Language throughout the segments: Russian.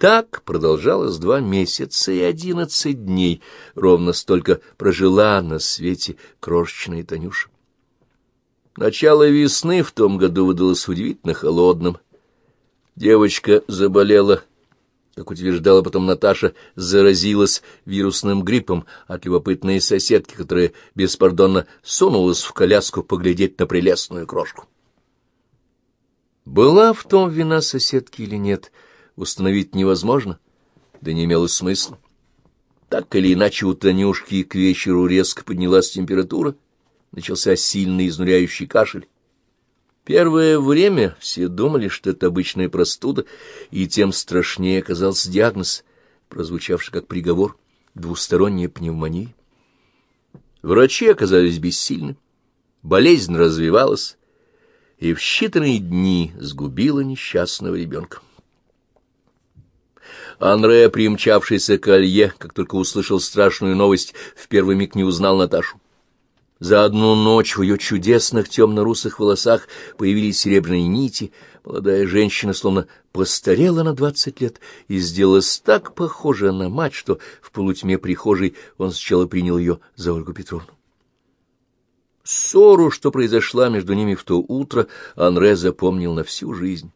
Так продолжалось два месяца и одиннадцать дней. Ровно столько прожила на свете крошечная Танюша. Начало весны в том году выдалось удивительно холодным. Девочка заболела, как утверждала потом Наташа, заразилась вирусным гриппом от любопытной соседки, которая беспардонно сунулась в коляску поглядеть на прелестную крошку. Была в том вина соседки или нет, установить невозможно, да не имело смысла. Так или иначе у Танюшки к вечеру резко поднялась температура, начался сильный изнуряющий кашель. Первое время все думали, что это обычная простуда, и тем страшнее оказался диагноз, прозвучавший как приговор двусторонняя пневмония. Врачи оказались бессильны, болезнь развивалась, и в считанные дни сгубила несчастного ребенка. Анре, примчавшийся к Алье, как только услышал страшную новость, в первый миг не узнал Наташу. За одну ночь в ее чудесных темно-русых волосах появились серебряные нити. Молодая женщина словно постарела на двадцать лет и сделалась так похожа на мать, что в полутьме прихожей он сначала принял ее за Ольгу Петровну. Ссору, что произошла между ними в то утро, Анре запомнил на всю жизнь.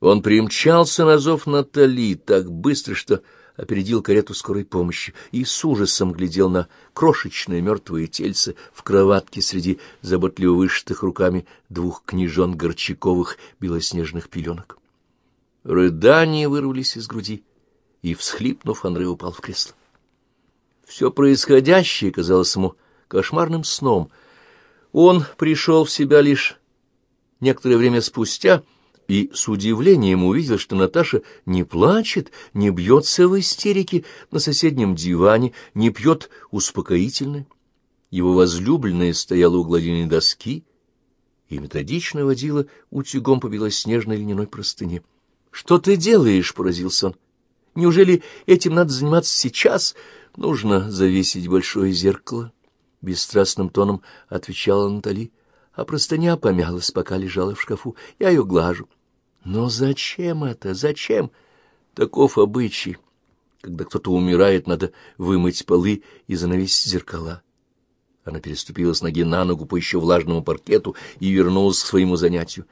Он примчался на зов Натали так быстро, что опередил карету скорой помощи и с ужасом глядел на крошечное мертвое тельце в кроватке среди заботливо вышитых руками двух княжон Горчаковых белоснежных пеленок. Рыдания вырвались из груди, и, всхлипнув, Андрей упал в кресло. Все происходящее казалось ему кошмарным сном. Он пришел в себя лишь некоторое время спустя — и с удивлением увидел, что Наташа не плачет, не бьется в истерике на соседнем диване, не пьет успокоительное. Его возлюбленная стояла у гладильной доски и методично водила утюгом по белоснежной льняной простыне. — Что ты делаешь? — поразился он. — Неужели этим надо заниматься сейчас? Нужно завесить большое зеркало. Бесстрастным тоном отвечала Натали, а простыня помялась, пока лежала в шкафу. Я ее глажу. Но зачем это? Зачем? Таков обычай. Когда кто-то умирает, надо вымыть полы и занавесить зеркала. Она переступила с ноги на ногу по еще влажному паркету и вернулась к своему занятию.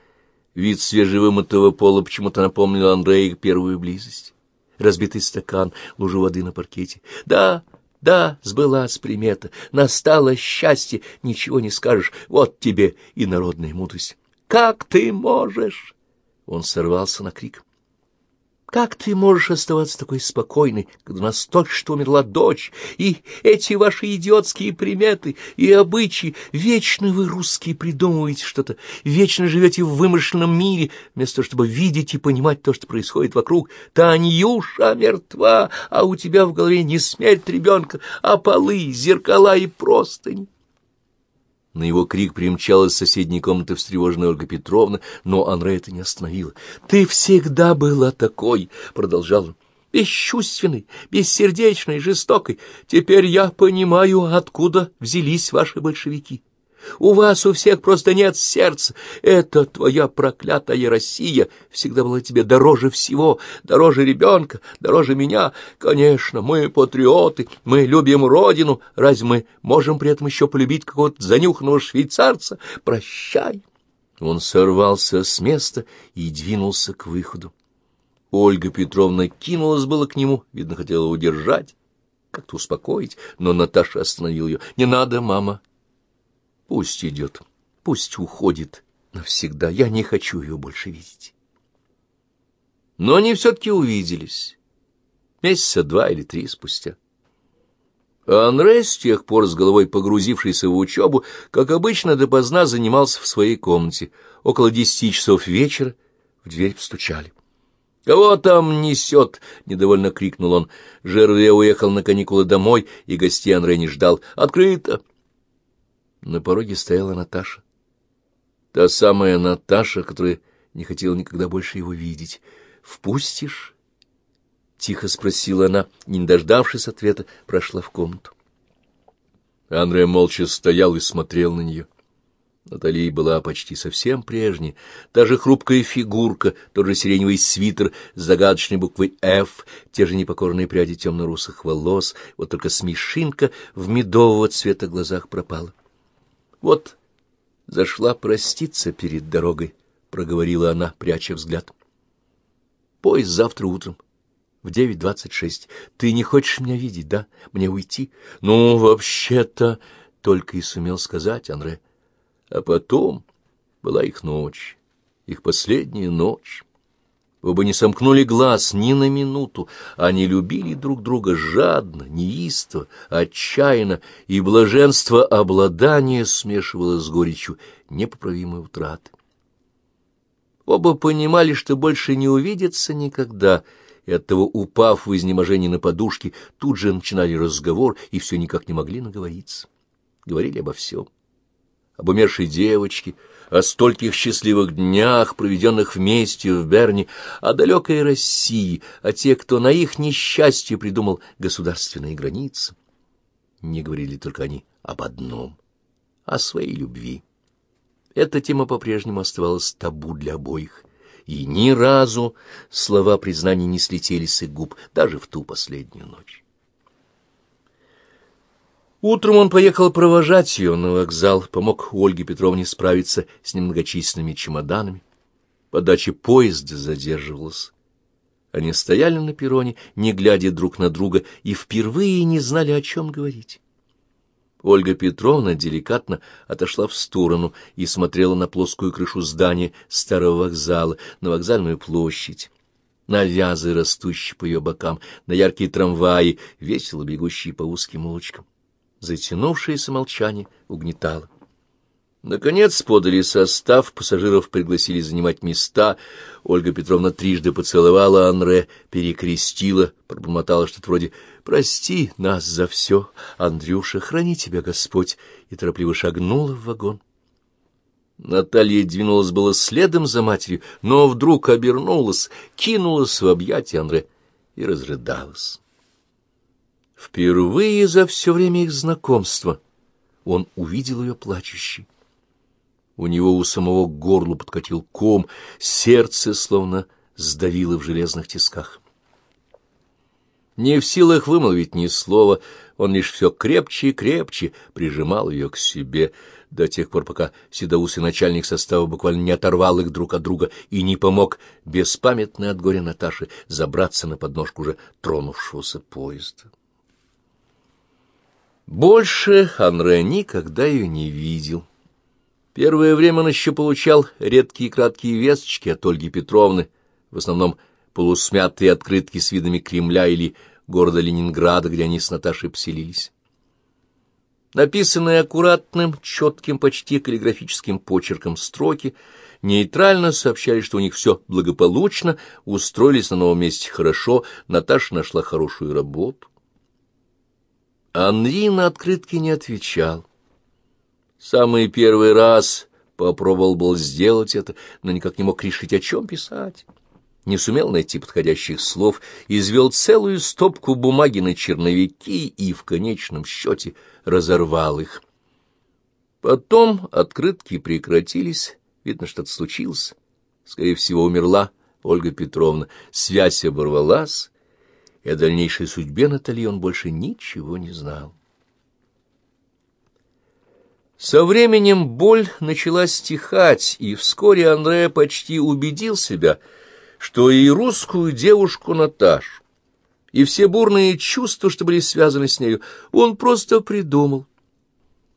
Вид свежевымытого пола почему-то напомнил Андрею первую близость. Разбитый стакан, лужу воды на паркете. Да, да, сбылась примета, настало счастье, ничего не скажешь, вот тебе и народная мудрость. Как ты можешь? Он сорвался на крик. Как ты можешь оставаться такой спокойной, когда у нас только что умерла дочь, и эти ваши идиотские приметы и обычаи, вечно вы, русские, придумываете что-то, вечно живете в вымышленном мире, вместо того, чтобы видеть и понимать то, что происходит вокруг. Танюша мертва, а у тебя в голове не смерть ребенка, а полы, зеркала и простыни. На его крик примчалась с соседней комнаты встревоженная Ольга Петровна, но Анре это не остановило. — Ты всегда была такой, — продолжал он, — бесчувственной, бессердечной, жестокой. Теперь я понимаю, откуда взялись ваши большевики. У вас у всех просто нет сердца. Это твоя проклятая Россия всегда была тебе дороже всего, дороже ребенка, дороже меня. Конечно, мы патриоты, мы любим родину. Разве мы можем при этом еще полюбить какого-то занюханного швейцарца? Прощай. Он сорвался с места и двинулся к выходу. Ольга Петровна кинулась было к нему, видно, хотела удержать, как-то успокоить, но Наташа остановил ее. — Не надо, мама, Пусть идет, пусть уходит навсегда. Я не хочу ее больше видеть. Но они все-таки увиделись. Месяца два или три спустя. А Анре, с тех пор с головой погрузившийся в учебу, как обычно, допоздна занимался в своей комнате. Около десяти часов вечера в дверь постучали. «Кого там несет?» — недовольно крикнул он. Жерве уехал на каникулы домой, и гостей Анре не ждал. «Открыто!» На пороге стояла Наташа. Та самая Наташа, которая не хотела никогда больше его видеть. «Впустишь?» — тихо спросила она, не дождавшись ответа, прошла в комнату. Андре молча стоял и смотрел на нее. Натали была почти совсем прежней. Та же хрупкая фигурка, тот же сиреневый свитер с загадочной буквой «Ф», те же непокорные пряди темно-русых волос, вот только смешинка в медового цвета глазах пропала. Вот зашла проститься перед дорогой, — проговорила она, пряча взгляд. Поезд завтра утром в девять двадцать шесть. Ты не хочешь меня видеть, да? Мне уйти? Ну, вообще-то, — только и сумел сказать Андре. А потом была их ночь, их последняя ночь. Оба не сомкнули глаз ни на минуту. Они любили друг друга жадно, неистово, отчаянно, и блаженство обладания смешивалось с горечью непоправимой утраты. Оба понимали, что больше не увидятся никогда, и оттого, упав в изнеможении на подушки, тут же начинали разговор и все никак не могли наговориться. Говорили обо всем об умершей девочке, о стольких счастливых днях, проведенных вместе в Берне, о далекой России, о тех, кто на их несчастье придумал государственные границы. Не говорили только они об одном — о своей любви. Эта тема по-прежнему оставалась табу для обоих, и ни разу слова признаний не слетели с их губ, даже в ту последнюю ночь. Утром он поехал провожать ее на вокзал, помог Ольге Петровне справиться с немногочисленными чемоданами. Подача поезда задерживалась. Они стояли на перроне, не глядя друг на друга, и впервые не знали, о чем говорить. Ольга Петровна деликатно отошла в сторону и смотрела на плоскую крышу здания старого вокзала, на вокзальную площадь, на вязы, растущие по ее бокам, на яркие трамваи, весело бегущие по узким улочкам. Затянувшееся молчание угнетало. Наконец подали состав, пассажиров пригласили занимать места. Ольга Петровна трижды поцеловала Анре, перекрестила, пробормотала что-то вроде «Прости нас за все, Андрюша, храни тебя Господь», и торопливо шагнула в вагон. Наталья двинулась было следом за матерью, но вдруг обернулась, кинулась в объятия Андре и разрыдалась. Впервые за все время их знакомства он увидел ее плачущей. У него у самого горлу подкатил ком, сердце словно сдавило в железных тисках. Не в силах вымолвить ни слова, он лишь все крепче и крепче прижимал ее к себе, до тех пор, пока седоусый начальник состава буквально не оторвал их друг от друга и не помог беспамятной от горя Наташе забраться на подножку уже тронувшегося поезда. Больше Анре никогда ее не видел. Первое время он еще получал редкие краткие весточки от Ольги Петровны, в основном полусмятые открытки с видами Кремля или города Ленинграда, где они с Наташей поселились. Написанные аккуратным, четким, почти каллиграфическим почерком строки нейтрально сообщали, что у них все благополучно, устроились на новом месте хорошо, Наташа нашла хорошую работу. Анри на открытки не отвечал. Самый первый раз попробовал был сделать это, но никак не мог решить, о чем писать. Не сумел найти подходящих слов, извел целую стопку бумаги на черновики и в конечном счете разорвал их. Потом открытки прекратились, видно, что-то случилось. Скорее всего, умерла Ольга Петровна. Связь оборвалась, и о дальнейшей судьбе Натальи он больше ничего не знал. Со временем боль начала стихать, и вскоре Андреа почти убедил себя, что и русскую девушку Наташу, и все бурные чувства, что были связаны с нею, он просто придумал.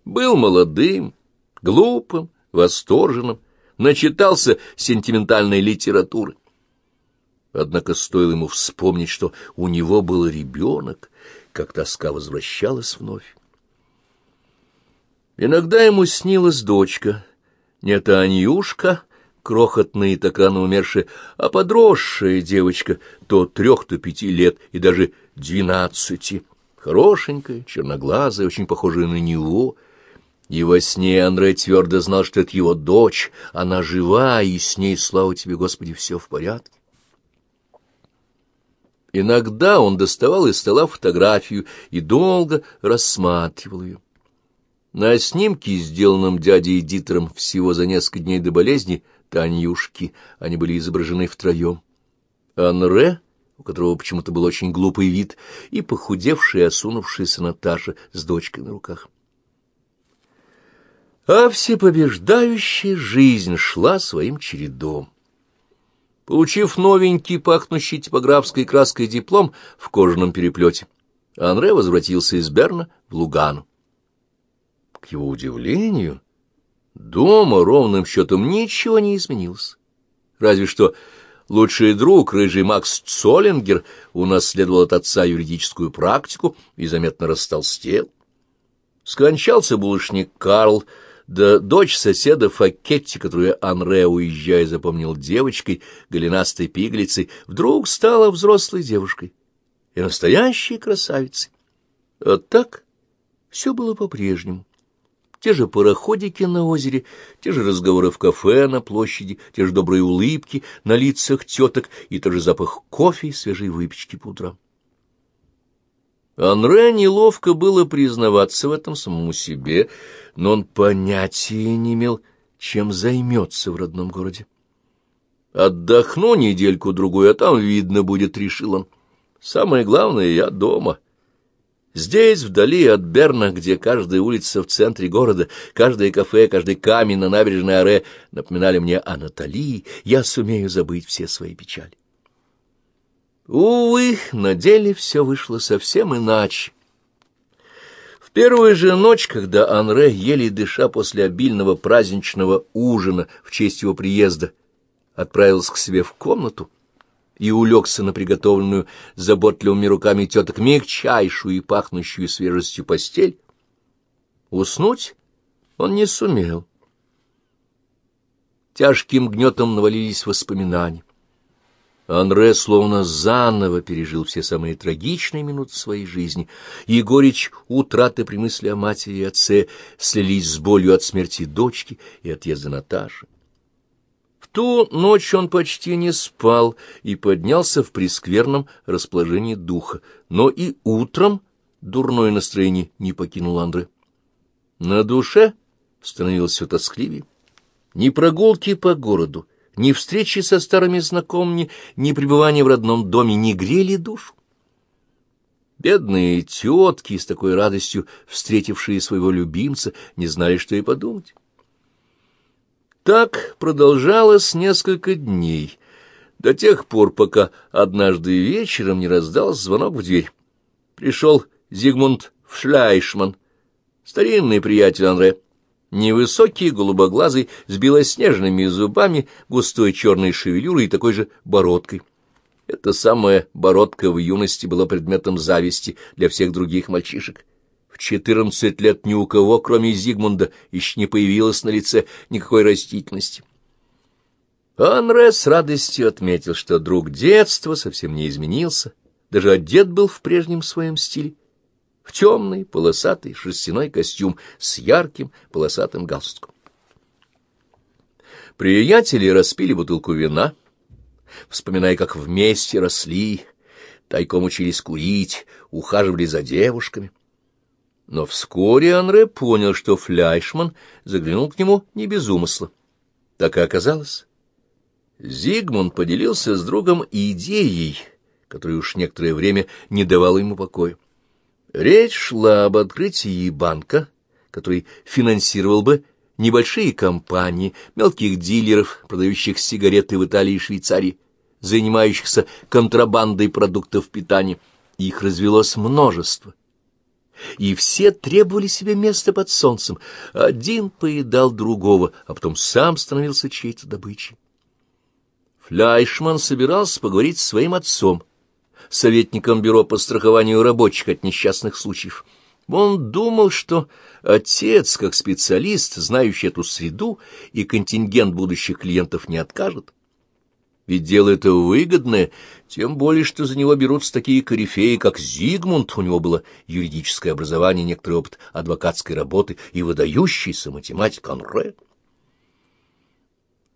Был молодым, глупым, восторженным, начитался сентиментальной литературы. Однако стоило ему вспомнить, что у него был ребенок, как тоска возвращалась вновь. Иногда ему снилась дочка, не та Анюшка, крохотная и так рано умершая, а подросшая девочка, то трех, то пяти лет и даже двенадцати, хорошенькая, черноглазая, очень похожая на него. И во сне Андрей твердо знал, что это его дочь, она жива, и с ней, слава тебе, Господи, все в порядке. Иногда он доставал из стола фотографию и долго рассматривал ее. На снимке, сделанном дядей Дитером всего за несколько дней до болезни, Танюшки, они были изображены втроем. Анре, у которого почему-то был очень глупый вид, и похудевшая, осунувшаяся Наташа с дочкой на руках. А всепобеждающая жизнь шла своим чередом. Получив новенький, пахнущий типографской краской диплом в кожаном переплете, Анре возвратился из Берна в Лугану. К его удивлению, дома ровным счетом ничего не изменилось. Разве что лучший друг, рыжий Макс Цоллингер, унаследовал от отца юридическую практику и заметно растолстел. Скончался булочник Карл, да дочь соседа Факетти, которую Анре, уезжая, запомнил девочкой, голенастой пиглицей, вдруг стала взрослой девушкой и настоящей красавицей. А так все было по-прежнему. Те же пароходики на озере, те же разговоры в кафе на площади, те же добрые улыбки на лицах теток и тот же запах кофе и свежей выпечки по утрам. Анре неловко было признаваться в этом самому себе, но он понятия не имел, чем займется в родном городе. «Отдохну недельку-другую, а там видно будет», — решил он. «Самое главное, я дома». Здесь, вдали от Берна, где каждая улица в центре города, каждое кафе, каждый камень на набережной Аре напоминали мне о Натали, я сумею забыть все свои печали. Увы, на деле все вышло совсем иначе. В первую же ночь, когда Анре, еле дыша после обильного праздничного ужина в честь его приезда, отправился к себе в комнату и улегся на приготовленную заботливыми руками теток мягчайшую и пахнущую свежестью постель, уснуть он не сумел. Тяжким гнетом навалились воспоминания. Анре словно заново пережил все самые трагичные минуты своей жизни, и горечь утраты при мысли о матери и отце слились с болью от смерти дочки и отъезда Наташи. В ту ночь он почти не спал и поднялся в прескверном расположении духа, но и утром дурное настроение не покинул Андре. На душе становилось все тоскливее. Ни прогулки по городу, ни встречи со старыми знакомыми, ни пребывание в родном доме не грели душу. Бедные тетки, с такой радостью встретившие своего любимца, не знали, что и подумать. Так продолжалось несколько дней, до тех пор, пока однажды вечером не раздался звонок в дверь. Пришел Зигмунд Фляйшман, старинный приятель Андре. Невысокий, голубоглазый, с белоснежными зубами, густой черной шевелюрой и такой же бородкой. Эта самая бородка в юности была предметом зависти для всех других мальчишек. В четырнадцать лет ни у кого, кроме Зигмунда, еще не появилось на лице никакой растительности. Анре с радостью отметил, что друг детства совсем не изменился, даже одет был в прежнем своем стиле в темный полосатый шерстяной костюм с ярким полосатым галстуком. Приятели распили бутылку вина, вспоминая, как вместе росли, тайком учились курить, ухаживали за девушками. Но вскоре Анре понял, что Фляйшман заглянул к нему не без умысла. Так и оказалось. Зигмунд поделился с другом идеей, которая уж некоторое время не давала ему покоя. Речь шла об открытии банка, который финансировал бы небольшие компании, мелких дилеров, продающих сигареты в Италии и Швейцарии, занимающихся контрабандой продуктов питания. Их развелось множество. И все требовали себе места под солнцем. Один поедал другого, а потом сам становился чьей-то добычей. Фляйшман собирался поговорить с своим отцом, советником бюро по страхованию рабочих от несчастных случаев. Он думал, что отец, как специалист, знающий эту среду, и контингент будущих клиентов не откажет. Ведь дело это выгодное, тем более, что за него берутся такие корифеи, как Зигмунд, у него было юридическое образование, некоторый опыт адвокатской работы и выдающийся математик Анре.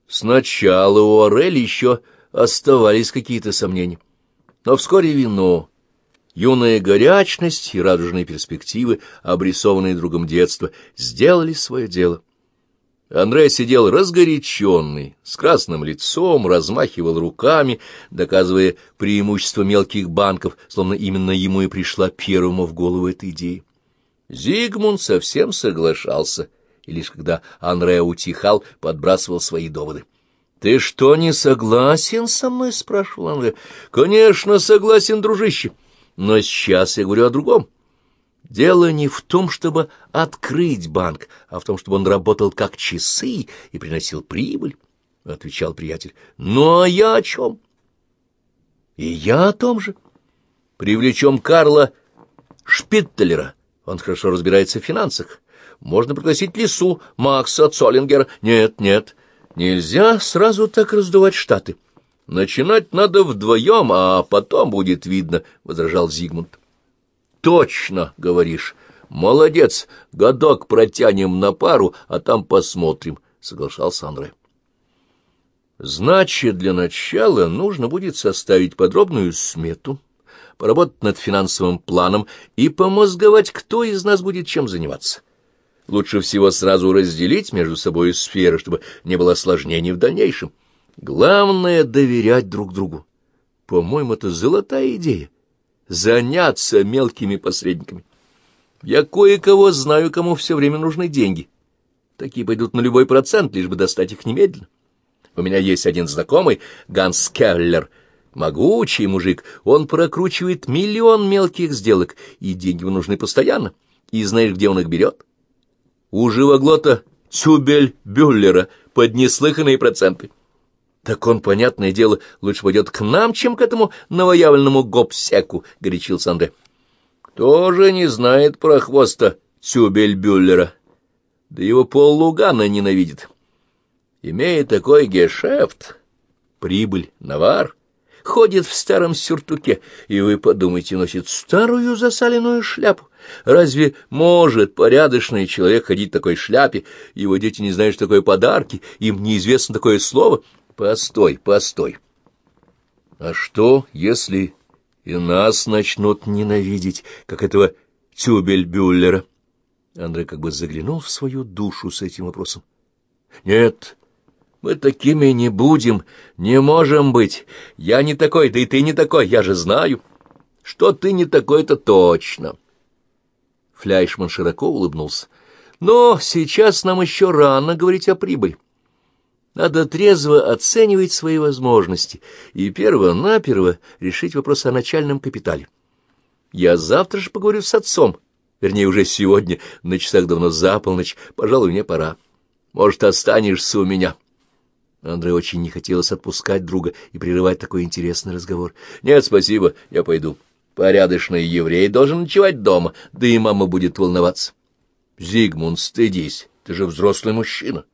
Сначала у Орели еще оставались какие-то сомнения. Но вскоре вино, Юная горячность и радужные перспективы, обрисованные другом детства, сделали свое дело. Андрей сидел разгоряченный, с красным лицом, размахивал руками, доказывая преимущество мелких банков, словно именно ему и пришла первому в голову эта идея. Зигмунд совсем соглашался, и лишь когда Андрей утихал, подбрасывал свои доводы. — Ты что, не согласен со мной? — спрашивал Андрей. — Конечно, согласен, дружище. Но сейчас я говорю о другом. Дело не в том, чтобы открыть банк, а в том, чтобы он работал как часы и приносил прибыль, — отвечал приятель. — Ну, а я о чем? — И я о том же. Привлечем Карла Шпиттелера. Он хорошо разбирается в финансах. Можно пригласить Лису, Макса, Цоллингера. Нет, нет, нельзя сразу так раздувать штаты. — Начинать надо вдвоем, а потом будет видно, — возражал Зигмунд. — Точно, — говоришь. Молодец, годок протянем на пару, а там посмотрим, — соглашался Андре. Значит, для начала нужно будет составить подробную смету, поработать над финансовым планом и помозговать, кто из нас будет чем заниматься. Лучше всего сразу разделить между собой сферы, чтобы не было осложнений в дальнейшем. Главное — доверять друг другу. По-моему, это золотая идея — заняться мелкими посредниками. Я кое-кого знаю, кому все время нужны деньги. Такие пойдут на любой процент, лишь бы достать их немедленно. У меня есть один знакомый, Ганс Келлер, могучий мужик. Он прокручивает миллион мелких сделок, и деньги ему нужны постоянно. И знаешь, где он их берет? У живоглота Тюбель Бюллера под неслыханные проценты. Так он, понятное дело, лучше пойдет к нам, чем к этому новоявленному гопсеку, — горячился Андре. Кто же не знает про хвоста Цюбельбюллера? Да его пол Лугана ненавидит. Имея такой гешефт, прибыль, навар, ходит в старом сюртуке, и вы подумайте, носит старую засаленную шляпу. Разве может порядочный человек ходить в такой шляпе? Его дети не знают, что такое подарки, им неизвестно такое слово — Постой, постой. А что, если и нас начнут ненавидеть, как этого Тюбельбюллера? Андрей как бы заглянул в свою душу с этим вопросом. Нет, мы такими не будем, не можем быть. Я не такой, да и ты не такой, я же знаю. Что ты не такой, это точно. Фляйшман широко улыбнулся. Но сейчас нам еще рано говорить о прибыли. Надо трезво оценивать свои возможности и перво-наперво решить вопрос о начальном капитале. Я завтра же поговорю с отцом, вернее, уже сегодня, на часах давно за полночь, пожалуй, мне пора. Может, останешься у меня?» Андрей очень не хотелось отпускать друга и прерывать такой интересный разговор. «Нет, спасибо, я пойду. Порядочный еврей должен ночевать дома, да и мама будет волноваться». «Зигмунд, стыдись, ты же взрослый мужчина».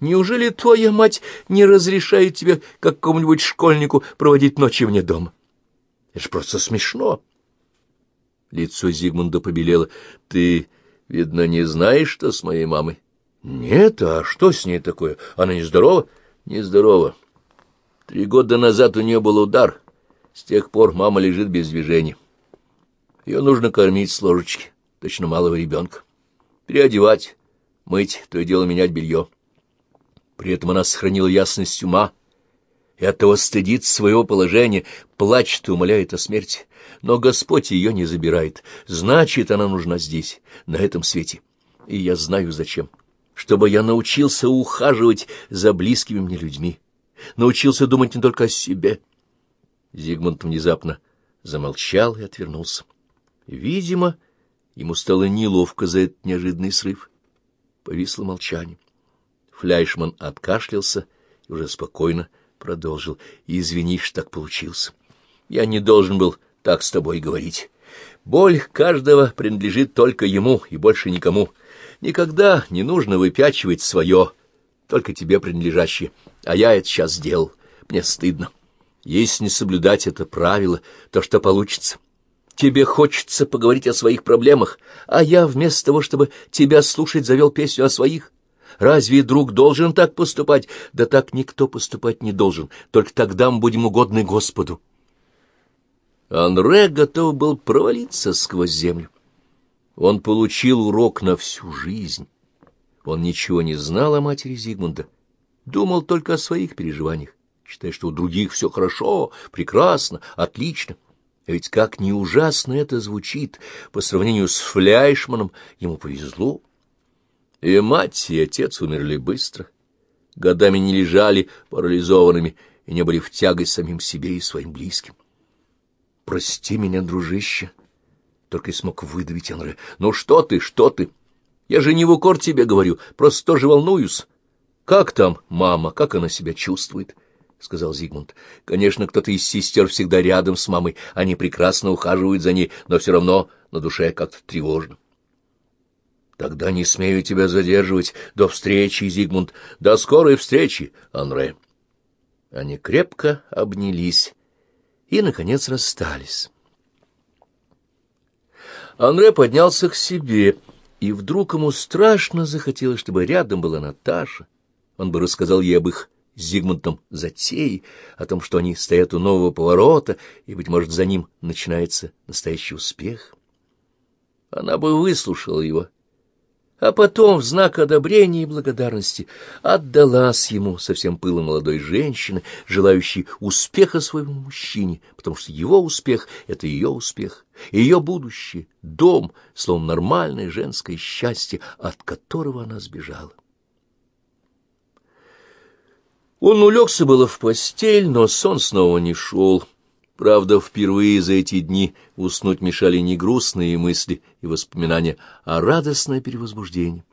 Неужели твоя мать не разрешает тебе, как какому-нибудь школьнику, проводить ночи вне дома? Это ж просто смешно. Лицо Зигмунда побелело. Ты, видно, не знаешь, что с моей мамой? Нет, а что с ней такое? Она нездорова? Нездорова. Три года назад у нее был удар. С тех пор мама лежит без движения. Ее нужно кормить с ложечки, точно малого ребенка. Переодевать, мыть, то и дело менять белье. При этом она сохранила ясность ума и оттого стыдит своего положения, плачет и умоляет о смерти. Но Господь ее не забирает. Значит, она нужна здесь, на этом свете. И я знаю, зачем. Чтобы я научился ухаживать за близкими мне людьми. Научился думать не только о себе. Зигмунд внезапно замолчал и отвернулся. Видимо, ему стало неловко за этот неожиданный срыв. Повисло молчание. Фляйшман откашлялся и уже спокойно продолжил. «Извини, что так получился. Я не должен был так с тобой говорить. Боль каждого принадлежит только ему и больше никому. Никогда не нужно выпячивать свое, только тебе принадлежащее. А я это сейчас сделал. Мне стыдно. Если не соблюдать это правило, то что получится?» Тебе хочется поговорить о своих проблемах, а я вместо того, чтобы тебя слушать, завел песню о своих. Разве друг должен так поступать? Да так никто поступать не должен. Только тогда мы будем угодны Господу. Анре готов был провалиться сквозь землю. Он получил урок на всю жизнь. Он ничего не знал о матери Зигмунда, думал только о своих переживаниях, считая, что у других все хорошо, прекрасно, отлично. А ведь как не ужасно это звучит, по сравнению с Фляйшманом ему повезло. И мать, и отец умерли быстро, годами не лежали парализованными и не были в тягость самим себе и своим близким. «Прости меня, дружище», — только и смог выдавить Анре. «Ну что ты, что ты? Я же не в укор тебе говорю, просто тоже волнуюсь. Как там мама, как она себя чувствует?» — сказал Зигмунд. — Конечно, кто-то из сестер всегда рядом с мамой, они прекрасно ухаживают за ней, но все равно на душе как-то тревожно. — Тогда не смею тебя задерживать. До встречи, Зигмунд. До скорой встречи, Анре. Они крепко обнялись и, наконец, расстались. Анре поднялся к себе, и вдруг ему страшно захотелось, чтобы рядом была Наташа. Он бы рассказал ей об их с Зигмундом затеи, о том, что они стоят у нового поворота, и, быть может, за ним начинается настоящий успех. Она бы выслушала его а потом в знак одобрения и благодарности отдалась ему со всем пылом молодой женщины, желающей успеха своему мужчине, потому что его успех — это ее успех, ее будущее, дом, словом, нормальное женское счастье, от которого она сбежала. Он улегся было в постель, но сон снова не шел. Правда, впервые за эти дни уснуть мешали не грустные мысли и воспоминания, а радостное перевозбуждение.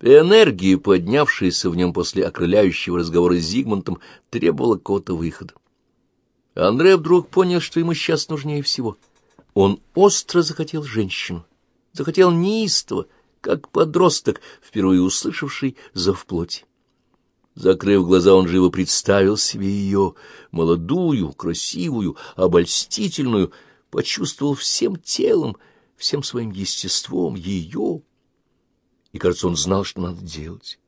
Энергия, поднявшаяся в нем после окрыляющего разговора с Зигмунтом, требовала какого-то выхода. Андрей вдруг понял, что ему сейчас нужнее всего. Он остро захотел женщину, захотел неистово, как подросток, впервые услышавший зов плоти. Закрыв глаза, он живо представил себе ее, молодую, красивую, обольстительную, почувствовал всем телом, всем своим естеством ее. И, кажется, он знал, что надо делать.